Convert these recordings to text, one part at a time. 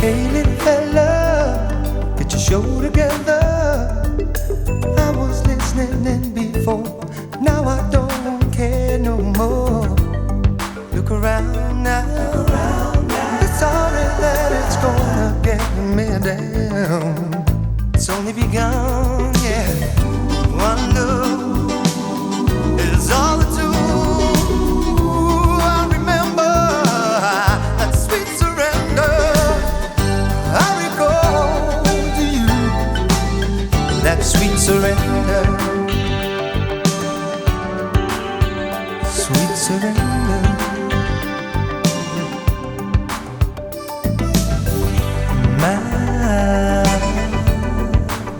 Hey little fella, that you show together. I was listening in before. surrender, sweet surrender. My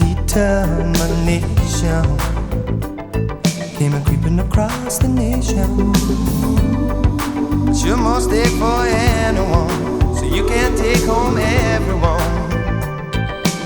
determination came a creeping across the nation. Sure, must take for anyone, so you can't take home everyone.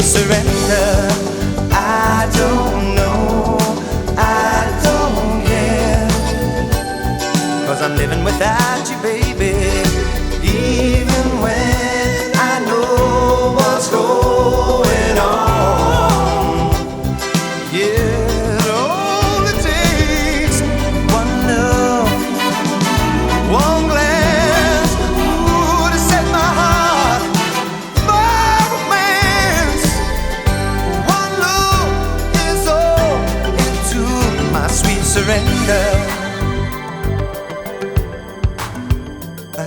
surrender.